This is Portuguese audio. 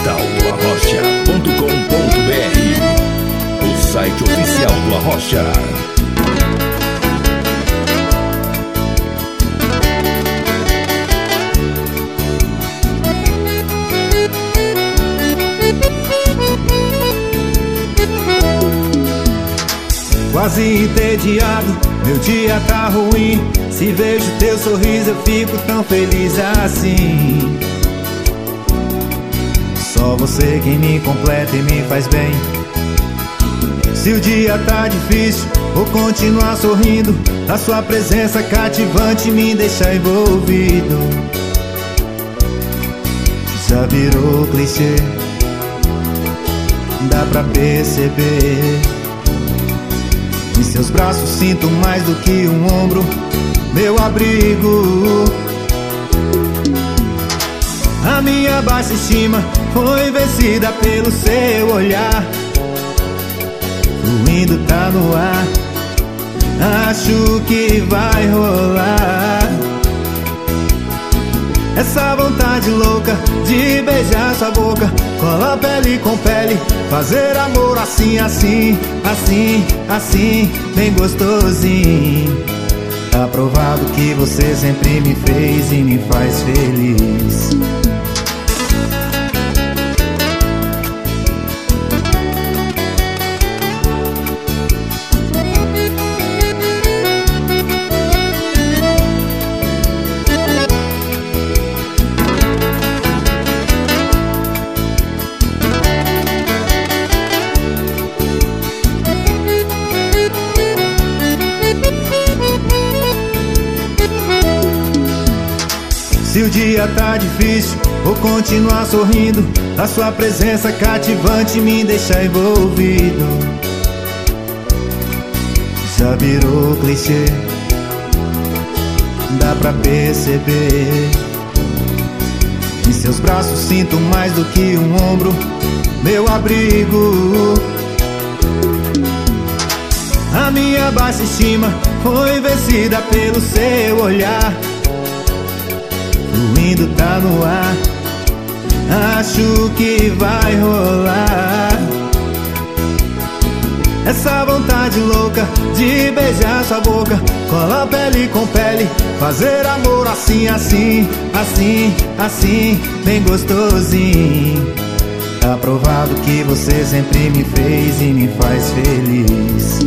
metaldoarrocha.com.br O site oficial do Arrocha Quase entediado, meu dia tá ruim. Se vejo teu sorriso eu fico tão feliz assim. Só você quem me completa e me faz bem. Se o dia tá difícil, vou continuar sorrindo. A sua presença cativante me deixa envolvido. Já virou clichê, dá pra perceber. Em seus braços sinto mais do que um ombro, meu abrigo. Minha baixa estima foi vencida pelo seu olhar. Fluindo tá no ar, acho que vai rolar. Essa vontade louca de beijar sua boca Cola pele com pele Fazer amor assim, assim, assim, assim Bem gostosinho Tá provado que você sempre me fez e me faz feliz Se o dia tá difícil, vou continuar sorrindo. A sua presença cativante me deixa envolvido. Já virou clichê, dá pra perceber. Em seus braços sinto mais do que um ombro, meu abrigo. A minha baixa estima foi vencida pelo seu olhar. Fluindo tá no ar. Acho que vai rolar. Essa vontade louca de beijar sua boca. Cola pele com pele Fazer amor assim, assim, assim, assim Bem gostosinho. Tá provado que você sempre me fez e me faz feliz